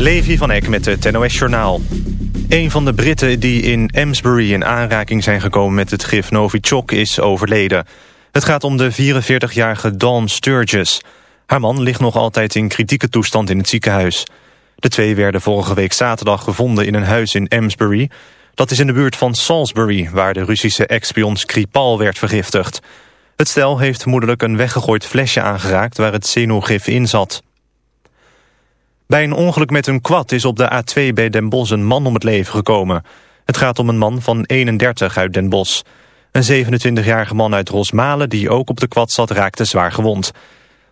Levi van Eck met het NOS Journaal. Een van de Britten die in Amesbury in aanraking zijn gekomen met het gif Novichok is overleden. Het gaat om de 44-jarige Dawn Sturgis. Haar man ligt nog altijd in kritieke toestand in het ziekenhuis. De twee werden vorige week zaterdag gevonden in een huis in Amesbury. Dat is in de buurt van Salisbury, waar de Russische ex-spion Skripal werd vergiftigd. Het stel heeft vermoedelijk een weggegooid flesje aangeraakt waar het xenogif in zat. Bij een ongeluk met een quad is op de A2 bij Den Bosch een man om het leven gekomen. Het gaat om een man van 31 uit Den Bosch. Een 27-jarige man uit Rosmalen die ook op de quad zat raakte zwaar gewond.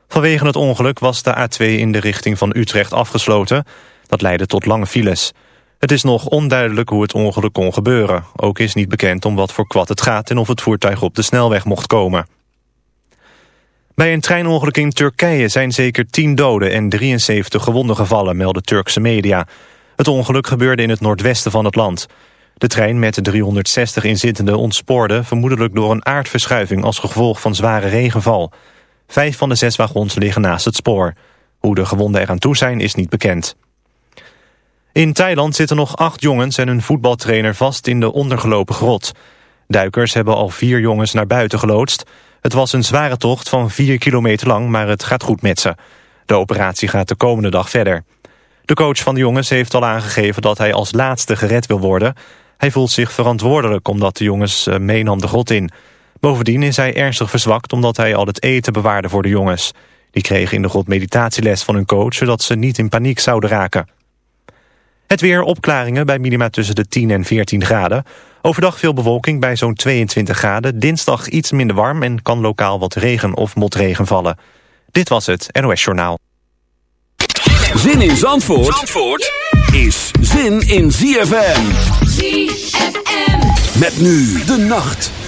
Vanwege het ongeluk was de A2 in de richting van Utrecht afgesloten. Dat leidde tot lange files. Het is nog onduidelijk hoe het ongeluk kon gebeuren. Ook is niet bekend om wat voor kwad het gaat en of het voertuig op de snelweg mocht komen. Bij een treinongeluk in Turkije zijn zeker 10 doden en 73 gewonden gevallen, melden Turkse media. Het ongeluk gebeurde in het noordwesten van het land. De trein met 360 inzittenden ontspoorde, vermoedelijk door een aardverschuiving als gevolg van zware regenval. Vijf van de zes wagons liggen naast het spoor. Hoe de gewonden eraan toe zijn is niet bekend. In Thailand zitten nog acht jongens en een voetbaltrainer vast in de ondergelopen grot. Duikers hebben al vier jongens naar buiten geloodst. Het was een zware tocht van 4 kilometer lang, maar het gaat goed met ze. De operatie gaat de komende dag verder. De coach van de jongens heeft al aangegeven dat hij als laatste gered wil worden. Hij voelt zich verantwoordelijk omdat de jongens eh, meenam de grot in. Bovendien is hij ernstig verzwakt omdat hij al het eten bewaarde voor de jongens. Die kregen in de grot meditatieles van hun coach... zodat ze niet in paniek zouden raken. Het weer opklaringen bij minima tussen de 10 en 14 graden. Overdag veel bewolking bij zo'n 22 graden. Dinsdag iets minder warm en kan lokaal wat regen of motregen vallen. Dit was het NOS Journaal. Zin in Zandvoort, Zandvoort is zin in ZFM. ZFM. Met nu de nacht.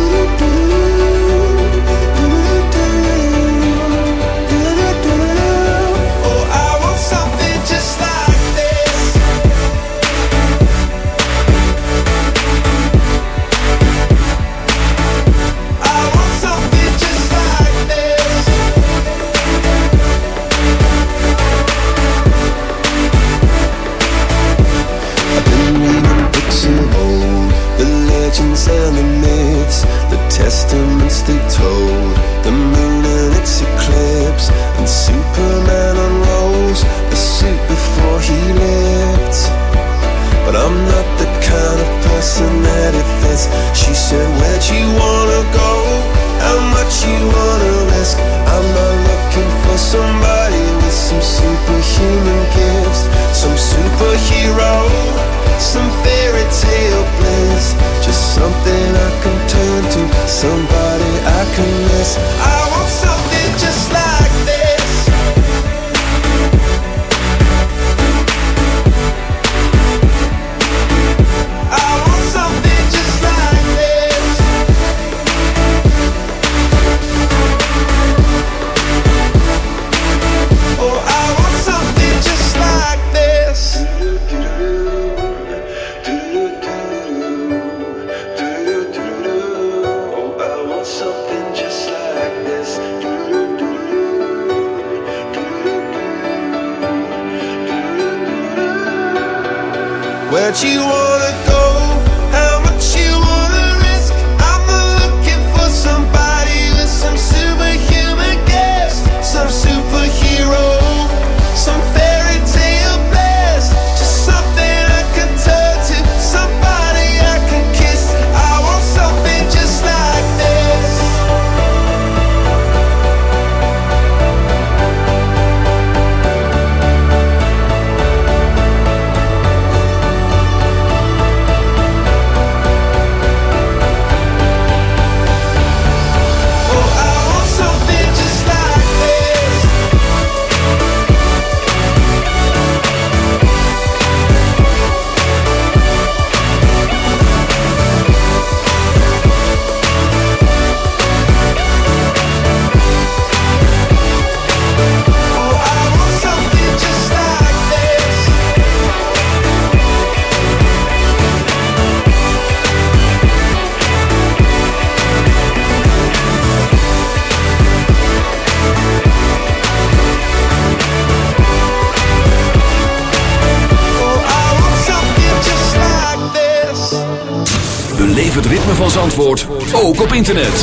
internet.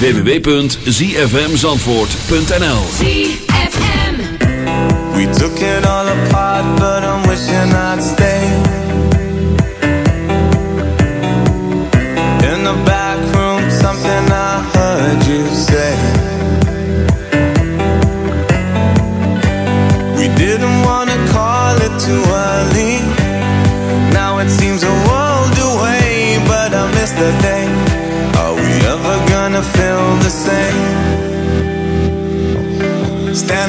www.zfmzandvoort.nl We took it all apart, but I'm wishing I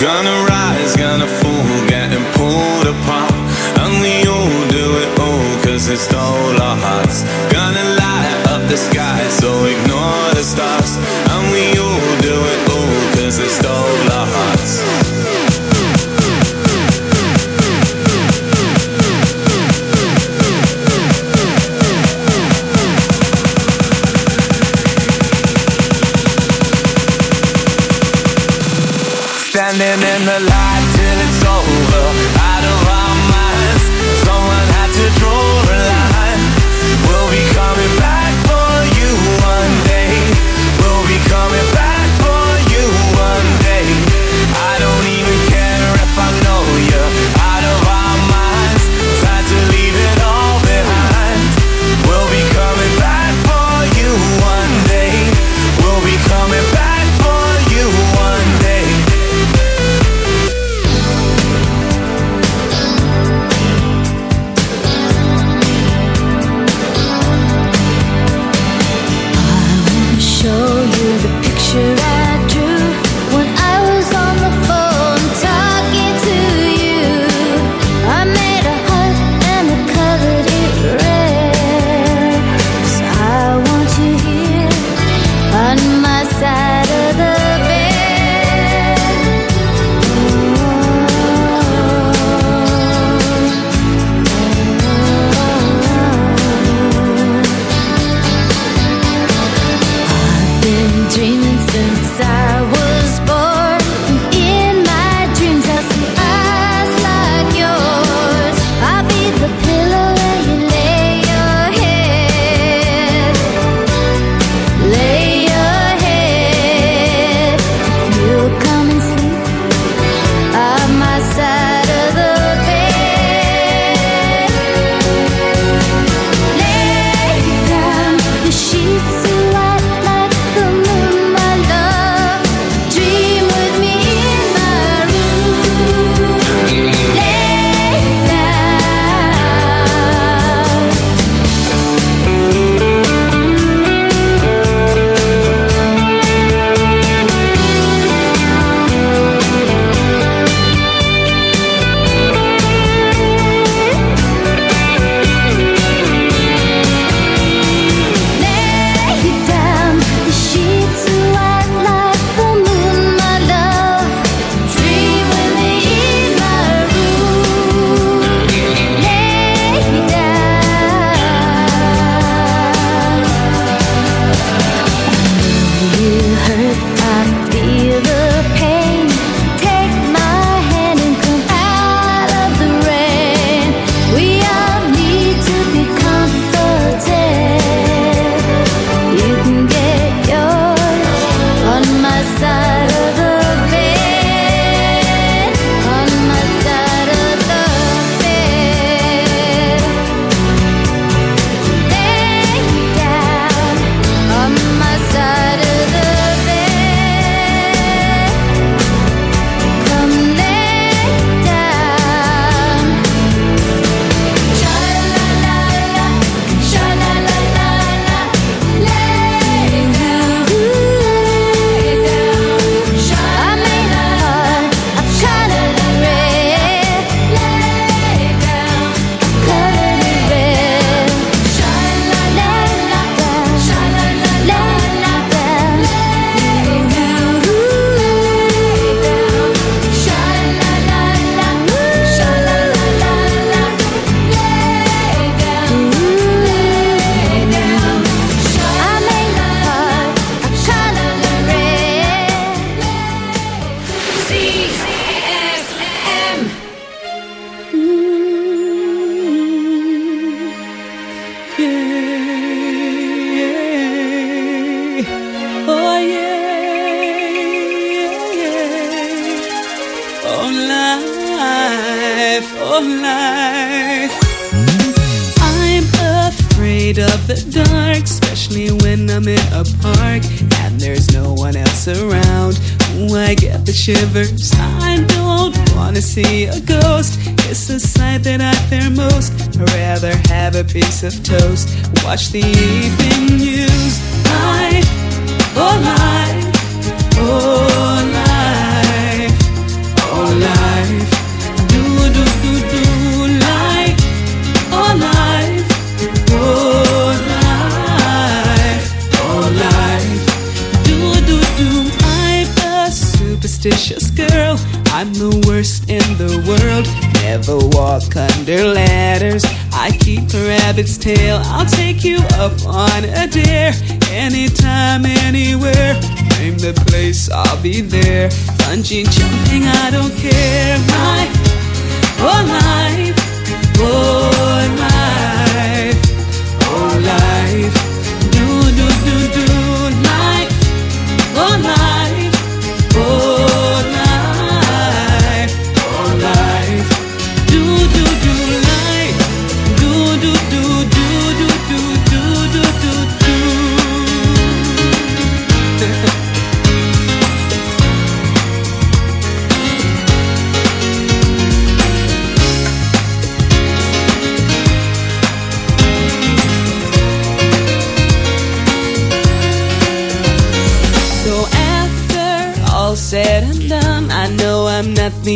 Gonna rise, gonna fall, getting pulled apart. And we all do it all, cause it stole our hearts. Gonna light up the sky, so ignore the stars. And we all do it all, cause it stole of toast. Watch the evening. up on a dare. Anytime, anywhere. Name the place, I'll be there. Punching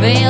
rain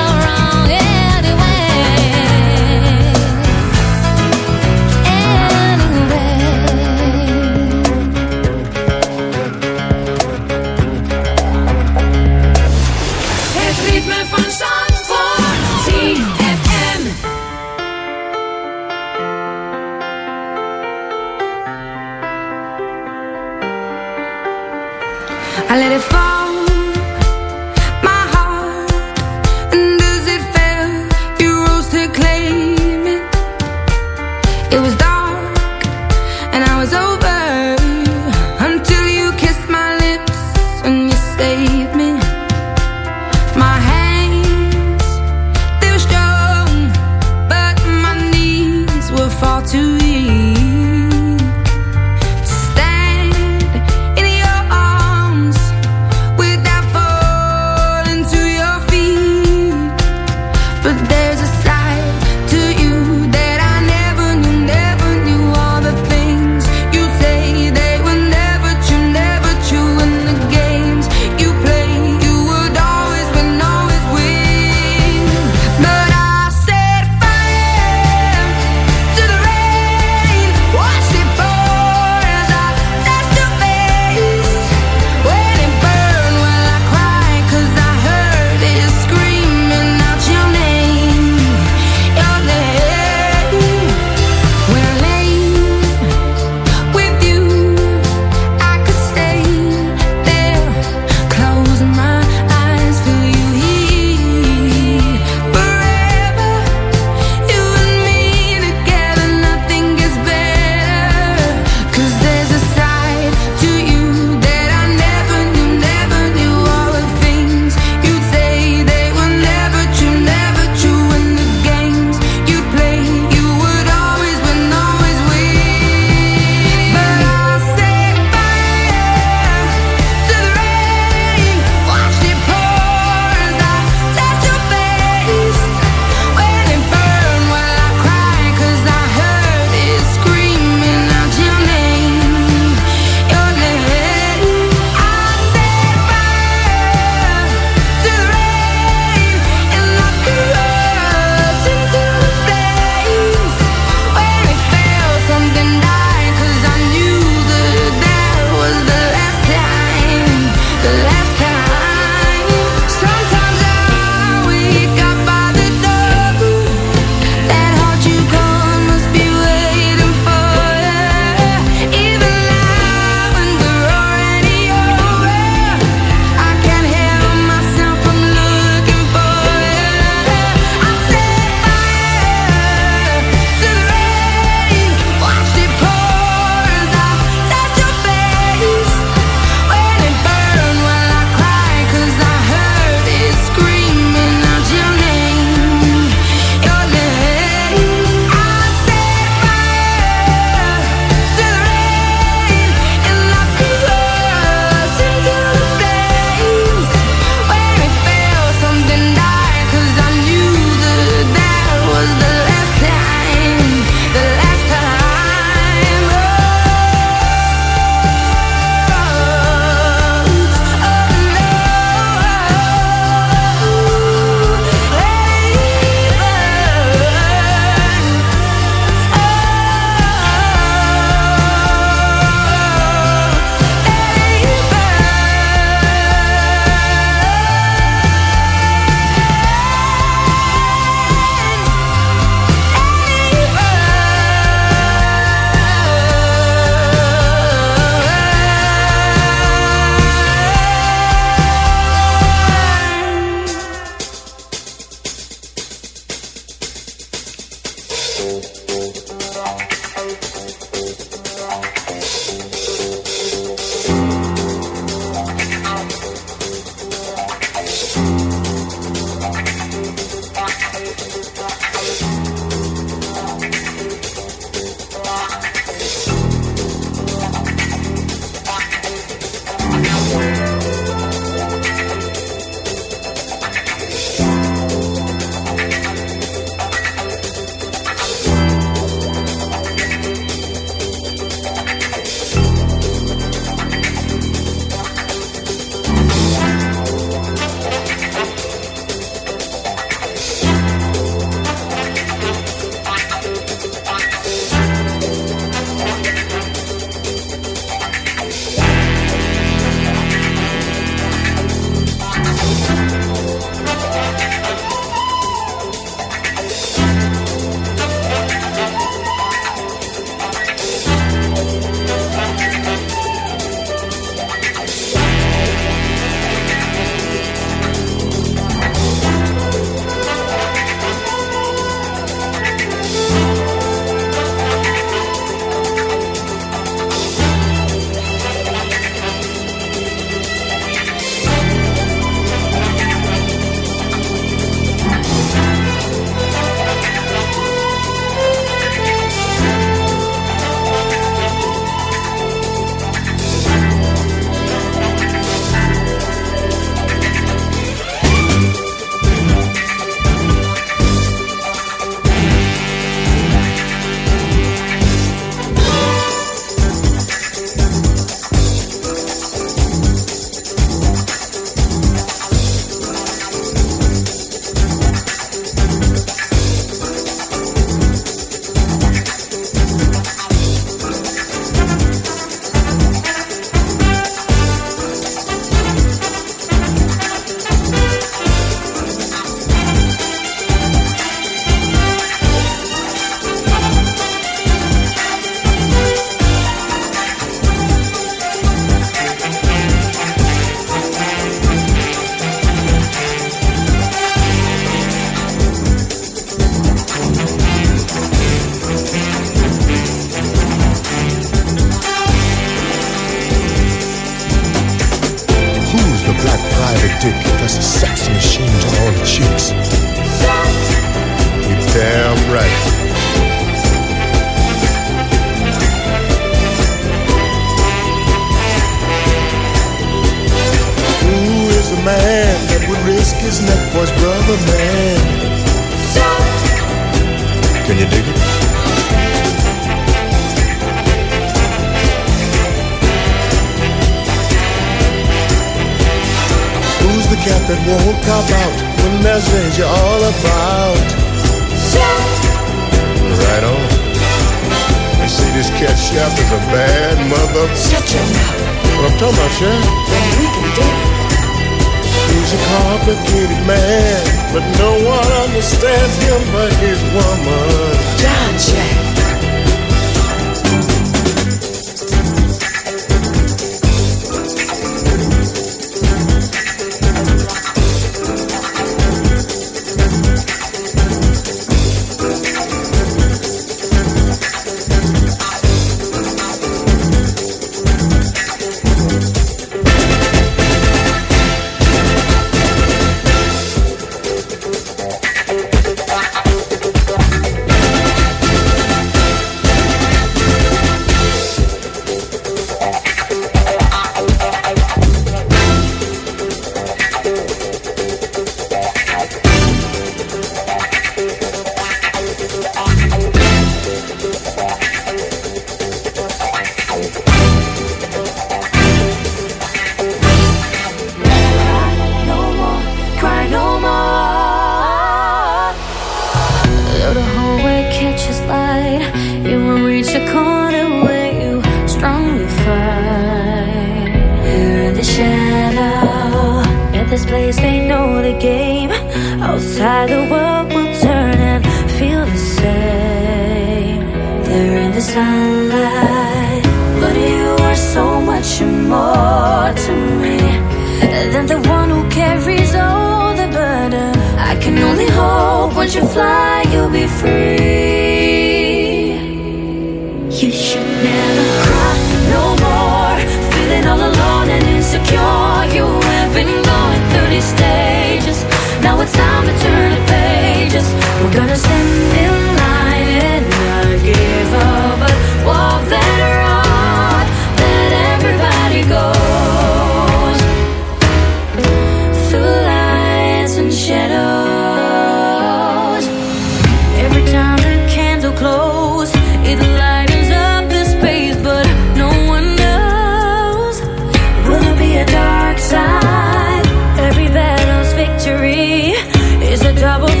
double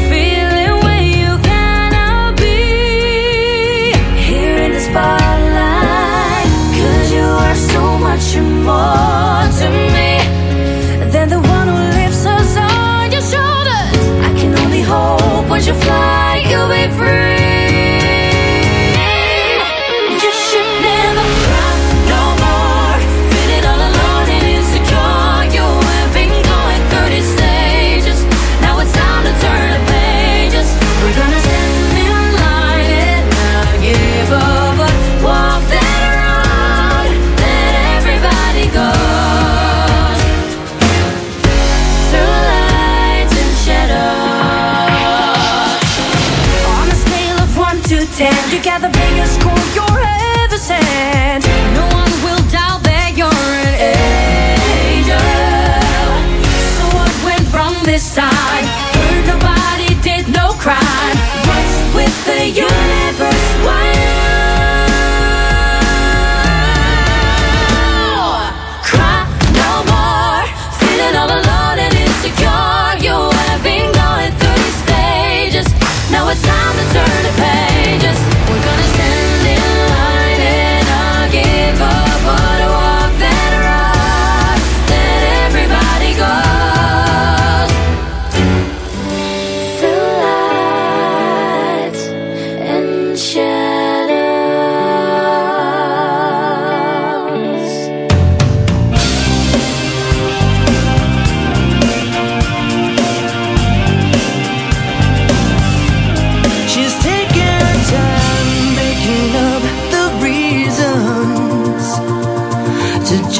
time?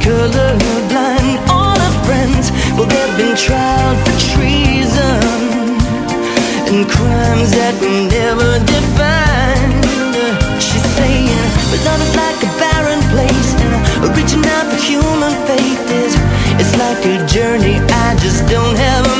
Colorblind. All her friends, well, they've been tried for treason and crimes that were never defined. She's saying, but love is like a barren place, and reaching out for human faith is it's like a journey I just don't have